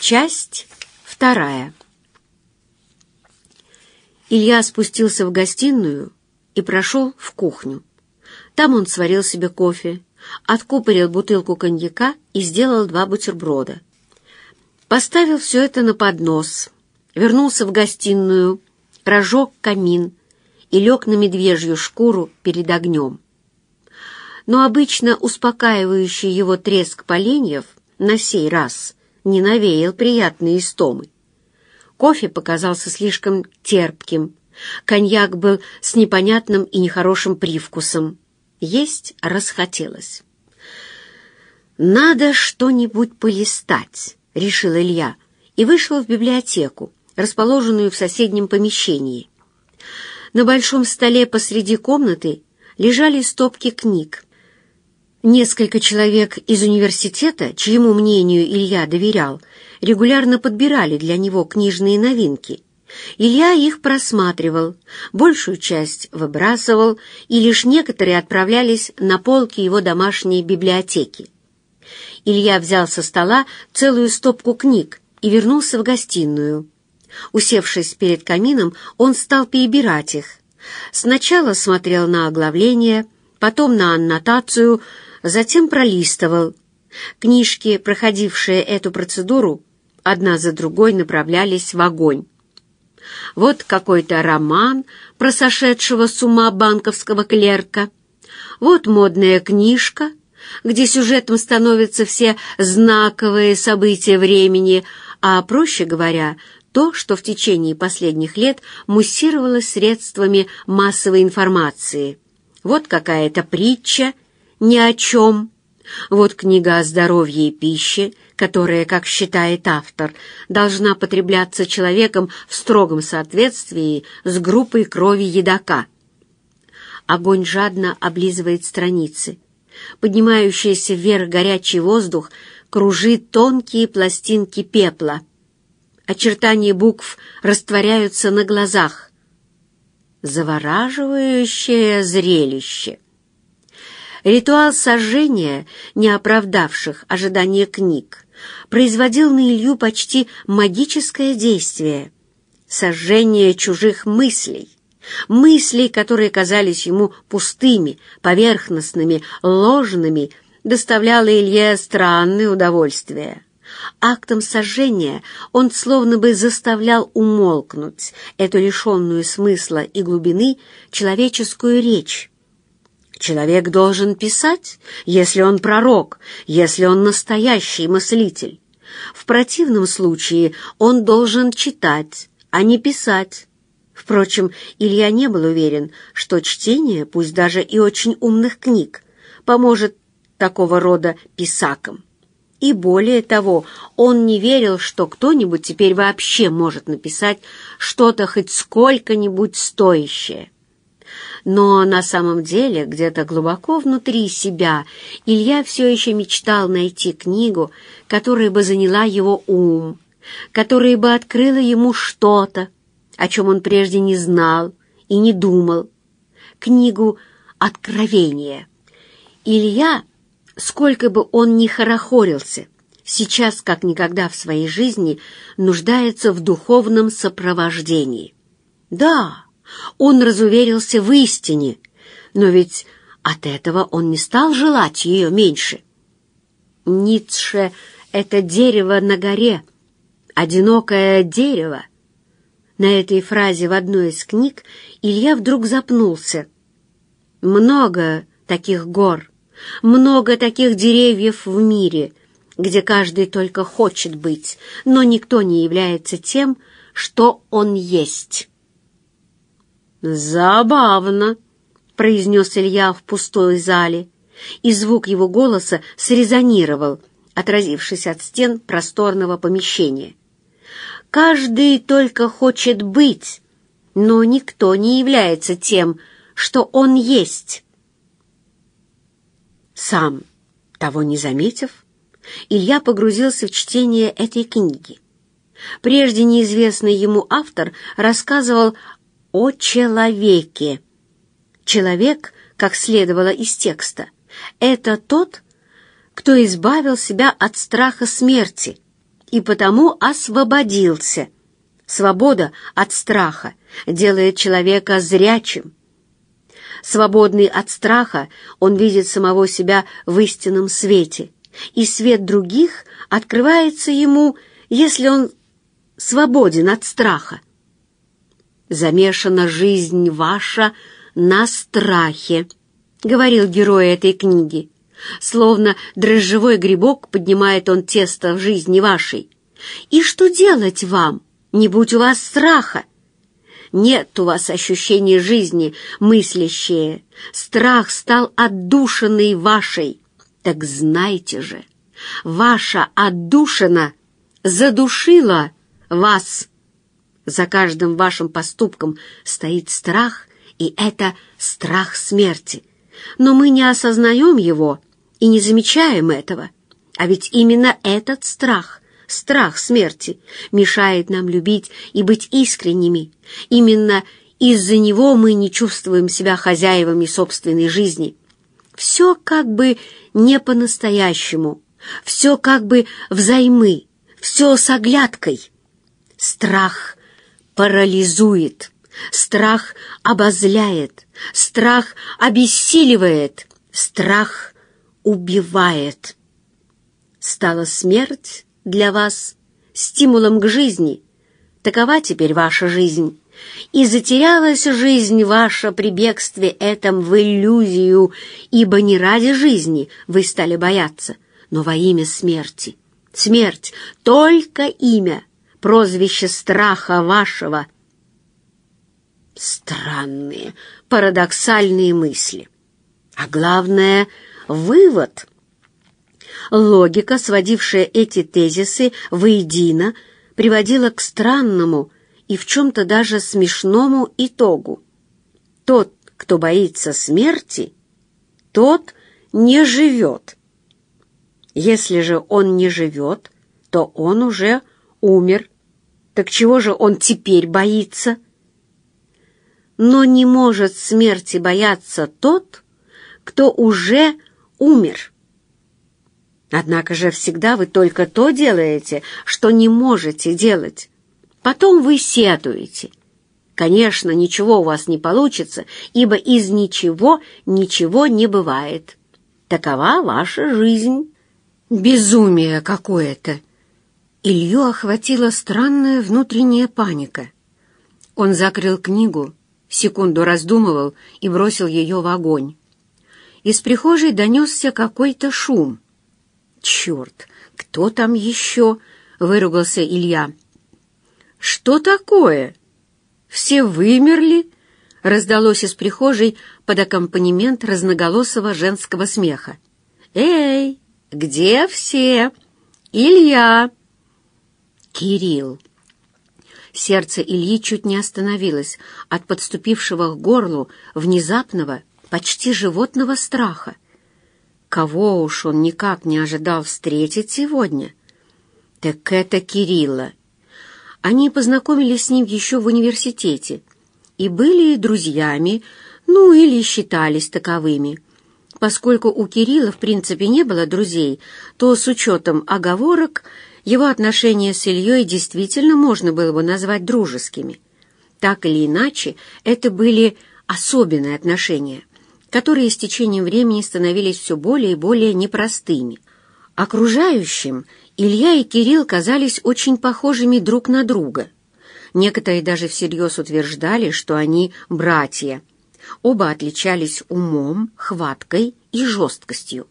Часть вторая. Илья спустился в гостиную и прошел в кухню. Там он сварил себе кофе, откупорил бутылку коньяка и сделал два бутерброда. Поставил все это на поднос, вернулся в гостиную, разжег камин и лег на медвежью шкуру перед огнем. Но обычно успокаивающий его треск поленьев на сей раз не навеял приятные истомы. Кофе показался слишком терпким, коньяк был с непонятным и нехорошим привкусом. Есть расхотелось. «Надо что-нибудь полистать», — решил Илья, и вышел в библиотеку, расположенную в соседнем помещении. На большом столе посреди комнаты лежали стопки книг. Несколько человек из университета, чьему мнению Илья доверял, регулярно подбирали для него книжные новинки. Илья их просматривал, большую часть выбрасывал, и лишь некоторые отправлялись на полки его домашней библиотеки. Илья взял со стола целую стопку книг и вернулся в гостиную. Усевшись перед камином, он стал перебирать их. Сначала смотрел на оглавление, потом на аннотацию, затем пролистывал. Книжки, проходившие эту процедуру, одна за другой направлялись в огонь. Вот какой-то роман про сошедшего с ума банковского клерка. Вот модная книжка, где сюжетом становятся все знаковые события времени, а, проще говоря, то, что в течение последних лет муссировалось средствами массовой информации. Вот какая-то притча ни о чем. Вот книга о здоровье и пище, которая, как считает автор, должна потребляться человеком в строгом соответствии с группой крови едока. Огонь жадно облизывает страницы. Поднимающийся вверх горячий воздух кружит тонкие пластинки пепла. Очертания букв растворяются на глазах. Завораживающее зрелище. Ритуал сожжения, не оправдавших ожидания книг, производил на Илью почти магическое действие. Сожжение чужих мыслей, мыслей, которые казались ему пустыми, поверхностными, ложными, доставляло Илье странное удовольствие. Актом сожжения он словно бы заставлял умолкнуть эту лишенную смысла и глубины человеческую речь, Человек должен писать, если он пророк, если он настоящий мыслитель. В противном случае он должен читать, а не писать. Впрочем, Илья не был уверен, что чтение, пусть даже и очень умных книг, поможет такого рода писакам. И более того, он не верил, что кто-нибудь теперь вообще может написать что-то хоть сколько-нибудь стоящее. Но на самом деле, где-то глубоко внутри себя, Илья все еще мечтал найти книгу, которая бы заняла его ум, которая бы открыла ему что-то, о чем он прежде не знал и не думал. Книгу «Откровение». Илья, сколько бы он ни хорохорился, сейчас, как никогда в своей жизни, нуждается в духовном сопровождении. Да, он разуверился в истине, но ведь от этого он не стал желать ее меньше. Ницше — это дерево на горе, одинокое дерево. На этой фразе в одной из книг Илья вдруг запнулся. Много таких гор, много таких деревьев в мире, где каждый только хочет быть, но никто не является тем, что он есть. «Забавно», — произнес Илья в пустой зале, и звук его голоса срезонировал, отразившись от стен просторного помещения. «Каждый только хочет быть, но никто не является тем, что он есть». Сам, того не заметив, Илья погрузился в чтение этой книги. Прежде неизвестный ему автор рассказывал о человеке. Человек, как следовало из текста, это тот, кто избавил себя от страха смерти и потому освободился. Свобода от страха делает человека зрячим. Свободный от страха, он видит самого себя в истинном свете, и свет других открывается ему, если он свободен от страха. Замешана жизнь ваша на страхе, говорил герой этой книги. Словно дрожжевой грибок поднимает он тесто в жизни вашей. И что делать вам, не будь у вас страха? Нет у вас ощущения жизни, мыслящие. Страх стал отдушиной вашей. Так знайте же, ваша отдушина задушила вас. За каждым вашим поступком стоит страх, и это страх смерти. Но мы не осознаем его и не замечаем этого. А ведь именно этот страх, страх смерти, мешает нам любить и быть искренними. Именно из-за него мы не чувствуем себя хозяевами собственной жизни. Все как бы не по-настоящему, все как бы взаймы, все с оглядкой. Страх парализует, страх обозляет, страх обессиливает, страх убивает. Стала смерть для вас стимулом к жизни. Такова теперь ваша жизнь. И затерялась жизнь ваша при бегстве этом в иллюзию, ибо не ради жизни вы стали бояться, но во имя смерти. Смерть — только имя, прозвище страха вашего. Странные, парадоксальные мысли. А главное — вывод. Логика, сводившая эти тезисы воедино, приводила к странному и в чем-то даже смешному итогу. Тот, кто боится смерти, тот не живет. Если же он не живет, то он уже умер. Так чего же он теперь боится? Но не может смерти бояться тот, кто уже умер. Однако же всегда вы только то делаете, что не можете делать. Потом вы сетуете. Конечно, ничего у вас не получится, ибо из ничего ничего не бывает. Такова ваша жизнь. Безумие какое-то. Илью охватила странная внутренняя паника. Он закрыл книгу, секунду раздумывал и бросил ее в огонь. Из прихожей донесся какой-то шум. «Черт, кто там еще?» — выругался Илья. «Что такое? Все вымерли?» — раздалось из прихожей под аккомпанемент разноголосого женского смеха. «Эй, где все? Илья!» «Кирилл!» Сердце Ильи чуть не остановилось от подступившего к горлу внезапного, почти животного страха. Кого уж он никак не ожидал встретить сегодня? Так это Кирилла. Они познакомились с ним еще в университете и были друзьями, ну или считались таковыми. Поскольку у Кирилла в принципе не было друзей, то с учетом оговорок его отношения с Ильей действительно можно было бы назвать дружескими. Так или иначе, это были особенные отношения, которые с течением времени становились все более и более непростыми. Окружающим Илья и Кирилл казались очень похожими друг на друга. Некоторые даже всерьез утверждали, что они братья. Оба отличались умом, хваткой и жесткостью.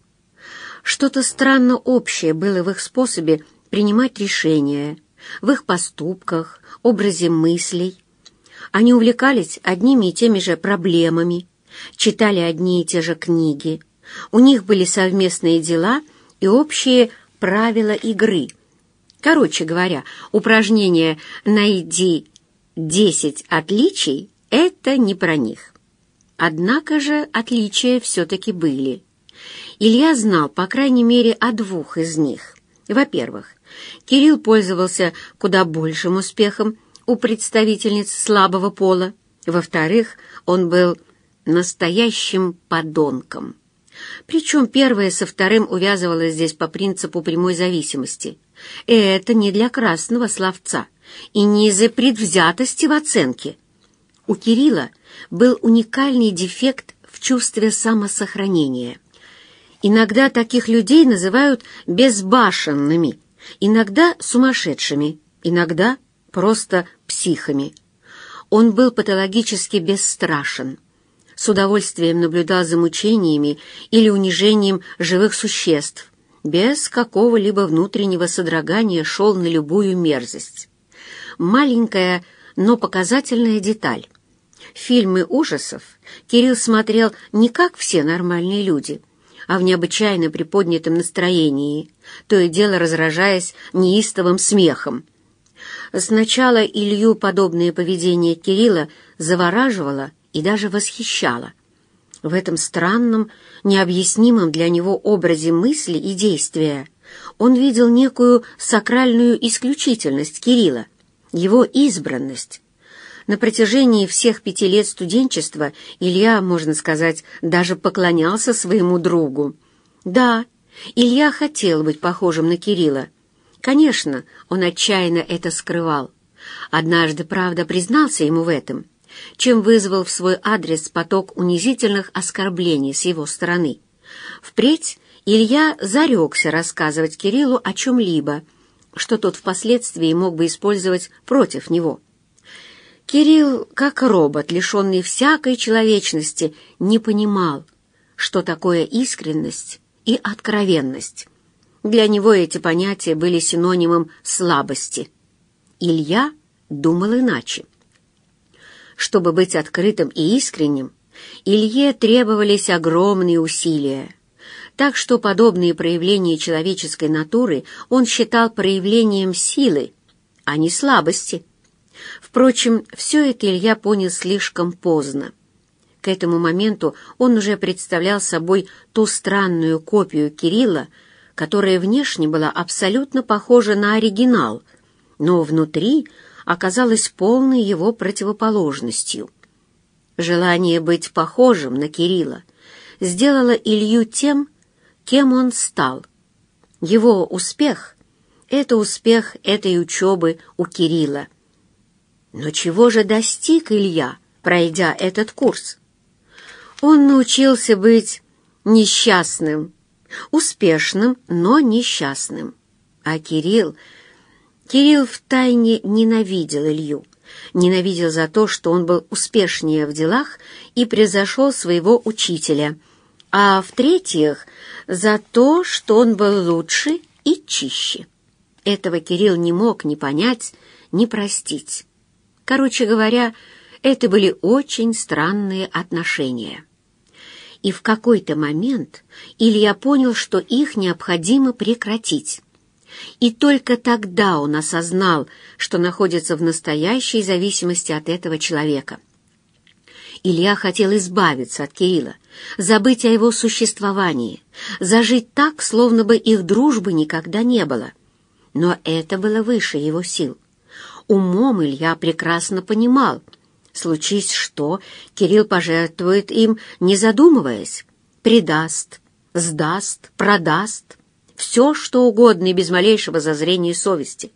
Что-то странно общее было в их способе принимать решения, в их поступках, образе мыслей. Они увлекались одними и теми же проблемами, читали одни и те же книги. У них были совместные дела и общие правила игры. Короче говоря, упражнение «Найди десять отличий» — это не про них. Однако же отличия все-таки были. Илья знал, по крайней мере, о двух из них. Во-первых, Кирилл пользовался куда большим успехом у представительниц слабого пола. Во-вторых, он был настоящим подонком. Причем первое со вторым увязывалось здесь по принципу прямой зависимости. И это не для красного словца и не из-за предвзятости в оценке. У Кирилла был уникальный дефект в чувстве самосохранения. Иногда таких людей называют безбашенными, иногда сумасшедшими, иногда просто психами. Он был патологически бесстрашен с удовольствием наблюдал за мучениями или унижением живых существ, без какого-либо внутреннего содрогания шел на любую мерзость. Маленькая, но показательная деталь. Фильмы ужасов Кирилл смотрел не как все нормальные люди, а в необычайно приподнятом настроении, то и дело разражаясь неистовым смехом. Сначала Илью подобное поведение Кирилла завораживало и даже восхищала. В этом странном, необъяснимом для него образе мысли и действия он видел некую сакральную исключительность Кирилла, его избранность. На протяжении всех пяти лет студенчества Илья, можно сказать, даже поклонялся своему другу. Да, Илья хотел быть похожим на Кирилла. Конечно, он отчаянно это скрывал. Однажды, правда, признался ему в этом — чем вызвал в свой адрес поток унизительных оскорблений с его стороны. Впредь Илья зарекся рассказывать Кириллу о чем-либо, что тот впоследствии мог бы использовать против него. Кирилл, как робот, лишенный всякой человечности, не понимал, что такое искренность и откровенность. Для него эти понятия были синонимом слабости. Илья думал иначе. Чтобы быть открытым и искренним, Илье требовались огромные усилия. Так что подобные проявления человеческой натуры он считал проявлением силы, а не слабости. Впрочем, все это Илья понял слишком поздно. К этому моменту он уже представлял собой ту странную копию Кирилла, которая внешне была абсолютно похожа на оригинал, но внутри оказалась полной его противоположностью. Желание быть похожим на Кирилла сделало Илью тем, кем он стал. Его успех — это успех этой учебы у Кирилла. Но чего же достиг Илья, пройдя этот курс? Он научился быть несчастным, успешным, но несчастным. А Кирилл Кирилл втайне ненавидел Илью. Ненавидел за то, что он был успешнее в делах и превзошел своего учителя. А в-третьих, за то, что он был лучше и чище. Этого Кирилл не мог ни понять, ни простить. Короче говоря, это были очень странные отношения. И в какой-то момент Илья понял, что их необходимо прекратить. И только тогда он осознал, что находится в настоящей зависимости от этого человека. Илья хотел избавиться от Кирилла, забыть о его существовании, зажить так, словно бы их дружбы никогда не было. Но это было выше его сил. Умом Илья прекрасно понимал, случись что, Кирилл пожертвует им, не задумываясь, предаст, сдаст, продаст, все, что угодно и без малейшего зазрения совести.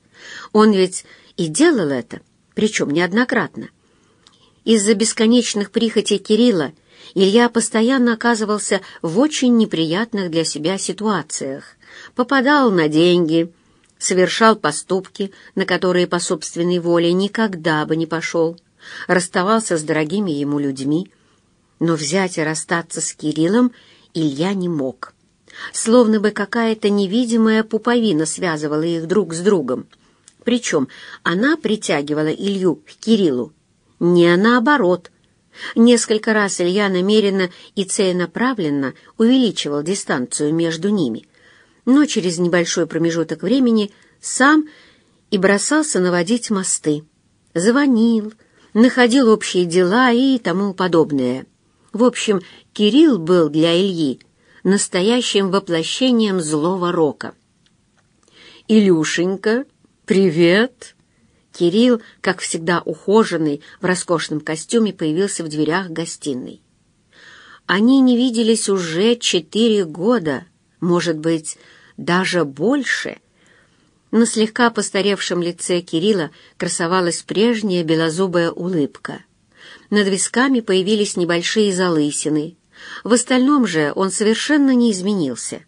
Он ведь и делал это, причем неоднократно. Из-за бесконечных прихотей Кирилла Илья постоянно оказывался в очень неприятных для себя ситуациях. Попадал на деньги, совершал поступки, на которые по собственной воле никогда бы не пошел, расставался с дорогими ему людьми. Но взять и расстаться с Кириллом Илья не мог словно бы какая-то невидимая пуповина связывала их друг с другом. Причем она притягивала Илью к Кириллу, не наоборот. Несколько раз Илья намеренно и целенаправленно увеличивал дистанцию между ними, но через небольшой промежуток времени сам и бросался наводить мосты. Звонил, находил общие дела и тому подобное. В общем, Кирилл был для Ильи настоящим воплощением злого рока. «Илюшенька, привет!» Кирилл, как всегда ухоженный, в роскошном костюме, появился в дверях гостиной. Они не виделись уже четыре года, может быть, даже больше. На слегка постаревшем лице Кирилла красовалась прежняя белозубая улыбка. Над висками появились небольшие залысины. В остальном же он совершенно не изменился.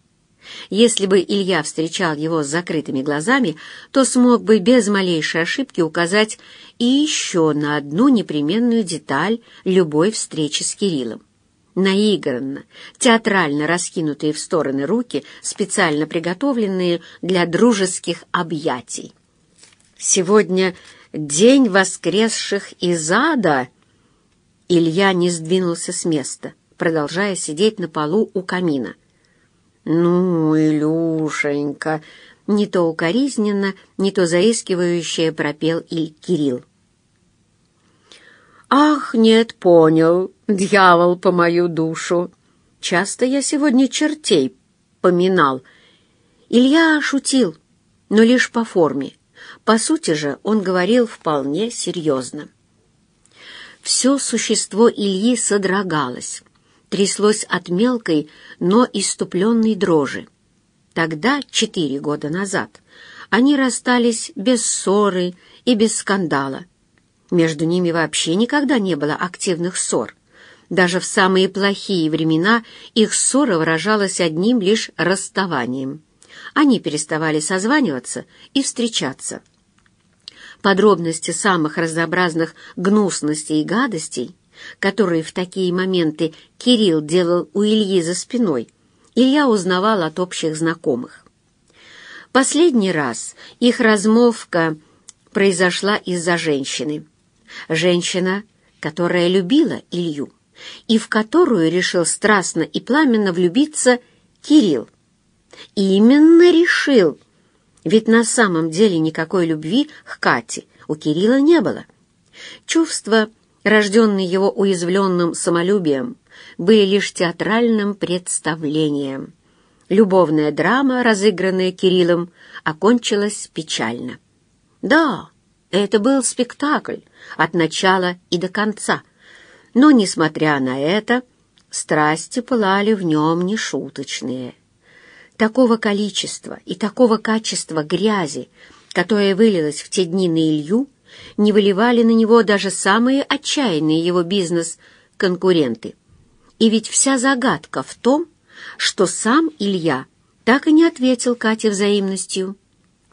Если бы Илья встречал его с закрытыми глазами, то смог бы без малейшей ошибки указать и еще на одну непременную деталь любой встречи с Кириллом. Наигранно, театрально раскинутые в стороны руки, специально приготовленные для дружеских объятий. «Сегодня день воскресших из ада!» Илья не сдвинулся с места, продолжая сидеть на полу у камина. «Ну, Илюшенька!» — не то укоризненно, не то заискивающе пропел Иль Кирилл. «Ах, нет, понял, дьявол по мою душу! Часто я сегодня чертей поминал». Илья шутил, но лишь по форме. По сути же он говорил вполне серьезно. Все существо Ильи содрогалось тряслось от мелкой, но иступленной дрожи. Тогда, четыре года назад, они расстались без ссоры и без скандала. Между ними вообще никогда не было активных ссор. Даже в самые плохие времена их ссора выражалась одним лишь расставанием. Они переставали созваниваться и встречаться. Подробности самых разнообразных гнусностей и гадостей которые в такие моменты Кирилл делал у Ильи за спиной, Илья узнавал от общих знакомых. Последний раз их размолвка произошла из-за женщины. Женщина, которая любила Илью, и в которую решил страстно и пламенно влюбиться Кирилл. Именно решил, ведь на самом деле никакой любви к Кате у Кирилла не было. Чувство рожденные его уязвленным самолюбием, были лишь театральным представлением. Любовная драма, разыгранная Кириллом, окончилась печально. Да, это был спектакль от начала и до конца, но, несмотря на это, страсти пылали в нем нешуточные. Такого количества и такого качества грязи, которое вылилось в те дни на Илью, не выливали на него даже самые отчаянные его бизнес-конкуренты. И ведь вся загадка в том, что сам Илья так и не ответил Кате взаимностью.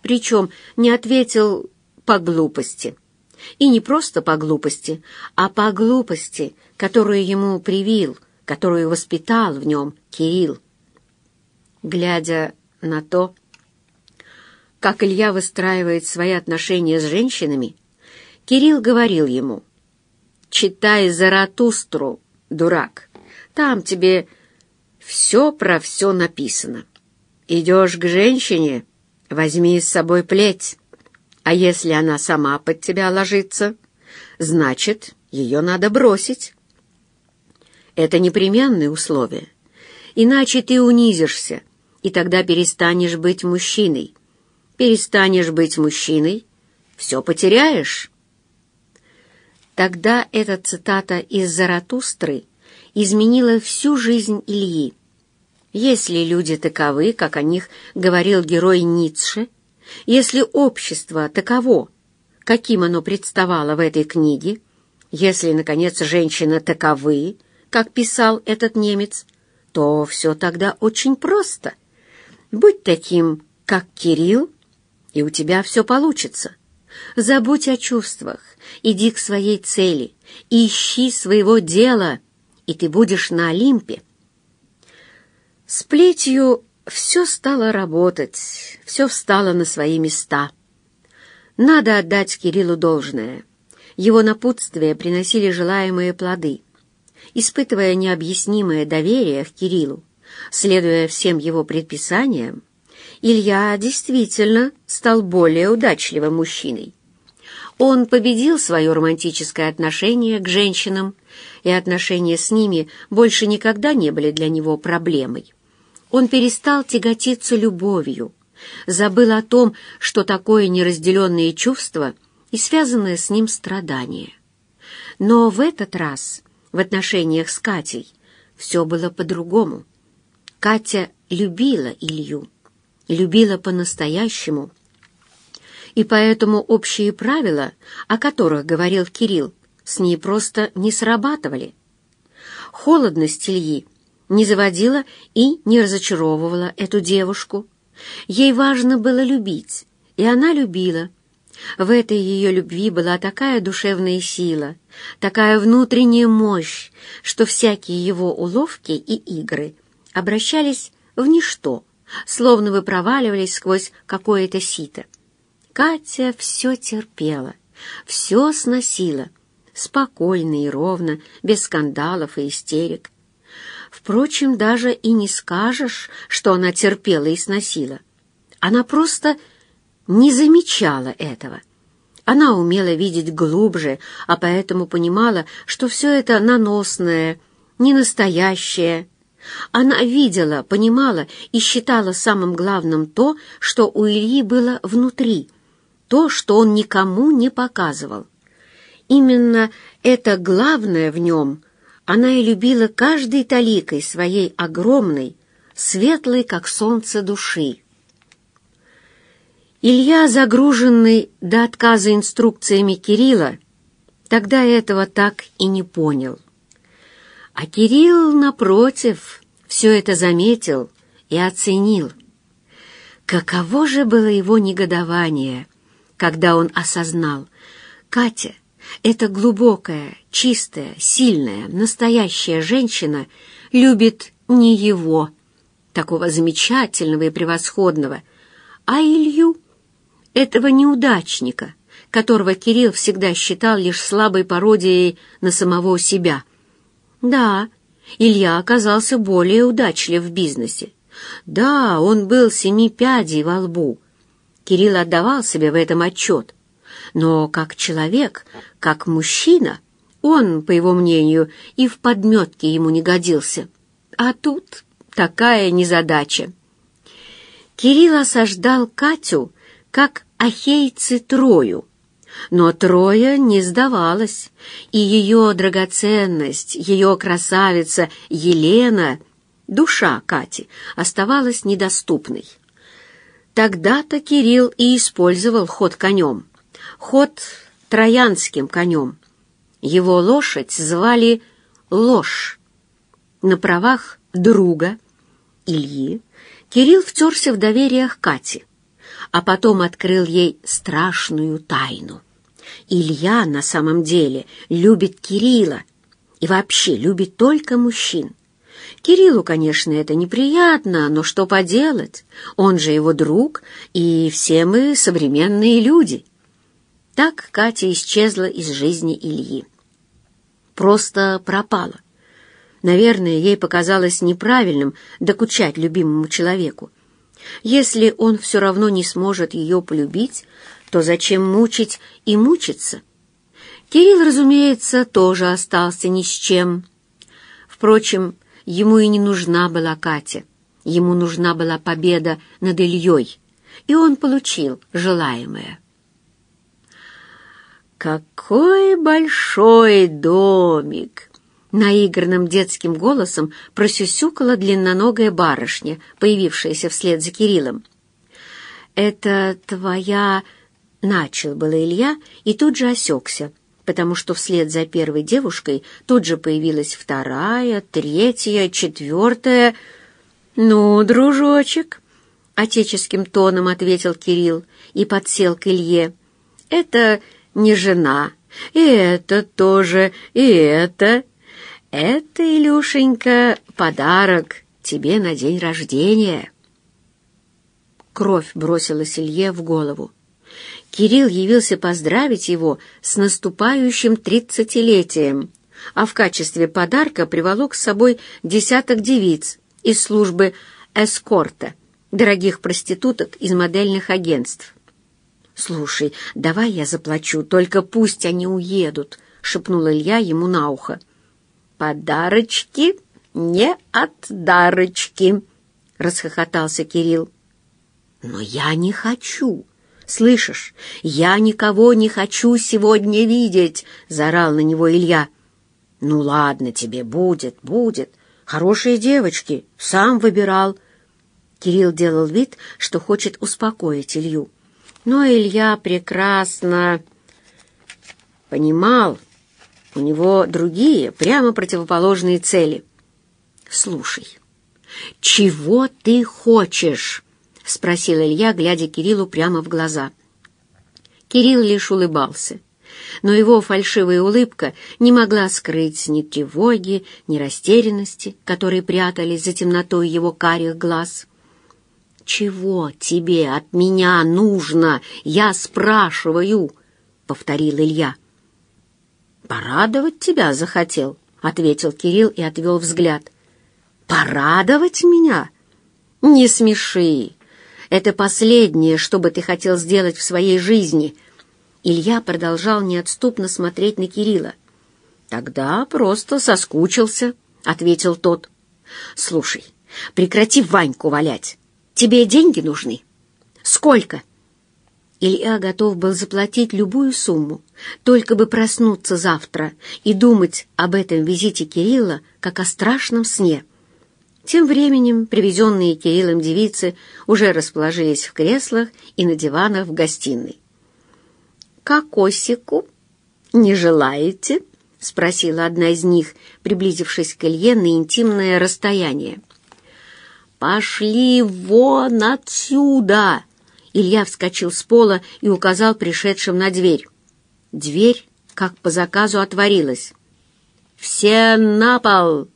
Причем не ответил по глупости. И не просто по глупости, а по глупости, которую ему привил, которую воспитал в нем Кирилл. Глядя на то, как Илья выстраивает свои отношения с женщинами, Кирилл говорил ему, «Читай Заратустру, дурак, там тебе все про все написано. Идешь к женщине, возьми с собой плеть, а если она сама под тебя ложится, значит, ее надо бросить. Это непременные условия, иначе ты унизишься, и тогда перестанешь быть мужчиной. Перестанешь быть мужчиной, все потеряешь». Тогда эта цитата из Заратустры изменила всю жизнь Ильи. Если люди таковы, как о них говорил герой Ницше, если общество таково, каким оно представало в этой книге, если, наконец, женщины таковы, как писал этот немец, то все тогда очень просто. Будь таким, как Кирилл, и у тебя все получится. Забудь о чувствах, иди к своей цели, ищи своего дела, и ты будешь на Олимпе. С плетью все стало работать, все встало на свои места. Надо отдать Кириллу должное. Его напутствия приносили желаемые плоды. Испытывая необъяснимое доверие к Кириллу, следуя всем его предписаниям, Илья действительно стал более удачливым мужчиной. Он победил свое романтическое отношение к женщинам, и отношения с ними больше никогда не были для него проблемой. Он перестал тяготиться любовью, забыл о том, что такое неразделенные чувства и связанное с ним страдание. Но в этот раз, в отношениях с Катей, все было по-другому. Катя любила Илью, любила по-настоящему. И поэтому общие правила, о которых говорил Кирилл, с ней просто не срабатывали. Холодность Ильи не заводила и не разочаровывала эту девушку. Ей важно было любить, и она любила. В этой ее любви была такая душевная сила, такая внутренняя мощь, что всякие его уловки и игры обращались в ничто, словно вы проваливались сквозь какое-то сито. Катя все терпела, все сносила, спокойно и ровно, без скандалов и истерик. Впрочем, даже и не скажешь, что она терпела и сносила. Она просто не замечала этого. Она умела видеть глубже, а поэтому понимала, что все это наносное, не настоящее. Она видела, понимала и считала самым главным то, что у Ильи было внутри, то, что он никому не показывал. Именно это главное в нем она и любила каждой таликой своей огромной, светлой, как солнце, души. Илья, загруженный до отказа инструкциями Кирилла, тогда этого так и не понял. А Кирилл, напротив, все это заметил и оценил. Каково же было его негодование, когда он осознал, Катя, эта глубокая, чистая, сильная, настоящая женщина любит не его, такого замечательного и превосходного, а Илью, этого неудачника, которого Кирилл всегда считал лишь слабой пародией на самого себя. Да, Илья оказался более удачлив в бизнесе. Да, он был семи пядей во лбу. Кирилл отдавал себе в этом отчет. Но как человек, как мужчина, он, по его мнению, и в подметке ему не годился. А тут такая незадача. Кирилл осаждал Катю, как ахейцы Трою. Но Троя не сдавалась, и ее драгоценность, ее красавица Елена, душа Кати, оставалась недоступной. Тогда-то Кирилл и использовал ход конем, ход троянским конем. Его лошадь звали Ложь. На правах друга Ильи Кирилл втерся в доверие к Кате, а потом открыл ей страшную тайну. Илья на самом деле любит Кирилла и вообще любит только мужчин. Кириллу, конечно, это неприятно, но что поделать? Он же его друг, и все мы современные люди. Так Катя исчезла из жизни Ильи. Просто пропала. Наверное, ей показалось неправильным докучать любимому человеку. Если он все равно не сможет ее полюбить, то зачем мучить и мучиться? Кирилл, разумеется, тоже остался ни с чем. Впрочем, ему и не нужна была Катя. Ему нужна была победа над Ильей, и он получил желаемое. «Какой большой домик!» Наигранным детским голосом просюсюкала длинноногая барышня, появившаяся вслед за Кириллом. «Это твоя...» — начал было Илья и тут же осекся, потому что вслед за первой девушкой тут же появилась вторая, третья, четвертая. «Ну, дружочек!» — отеческим тоном ответил Кирилл и подсел к Илье. «Это не жена. И это тоже, и это. Это, Илюшенька, подарок тебе на день рождения. Кровь бросилась Илье в голову. Кирилл явился поздравить его с наступающим тридцатилетием, а в качестве подарка приволок с собой десяток девиц из службы эскорта, дорогих проституток из модельных агентств. «Слушай, давай я заплачу, только пусть они уедут», — шепнул Илья ему на ухо. «Подарочки не от дарочки», — расхохотался Кирилл. «Но я не хочу. Слышишь, я никого не хочу сегодня видеть», — заорал на него Илья. «Ну ладно тебе, будет, будет. Хорошие девочки, сам выбирал. Кирилл делал вид, что хочет успокоить Илью. Но Илья прекрасно понимал, у него другие, прямо противоположные цели. «Слушай, чего ты хочешь?» — спросил Илья, глядя Кириллу прямо в глаза. Кирилл лишь улыбался, но его фальшивая улыбка не могла скрыть ни тревоги, ни растерянности, которые прятались за темнотой его карих глаз. «Чего тебе от меня нужно? Я спрашиваю!» — повторил Илья. «Порадовать тебя захотел», — ответил Кирилл и отвел взгляд. «Порадовать меня? Не смеши. Это последнее, что бы ты хотел сделать в своей жизни». Илья продолжал неотступно смотреть на Кирилла. «Тогда просто соскучился», — ответил тот. «Слушай, прекрати Ваньку валять. Тебе деньги нужны?» «Сколько?» Илья готов был заплатить любую сумму, только бы проснуться завтра и думать об этом визите Кирилла, как о страшном сне. Тем временем привезенные Кириллом девицы уже расположились в креслах и на диванах в гостиной. «Кокосику не желаете?» — спросила одна из них, приблизившись к Илье на интимное расстояние. «Пошли вон отсюда!» Илья вскочил с пола и указал пришедшим на дверь. Дверь, как по заказу, отворилась. «Все на пол!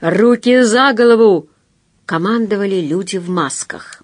Руки за голову!» — командовали люди в масках.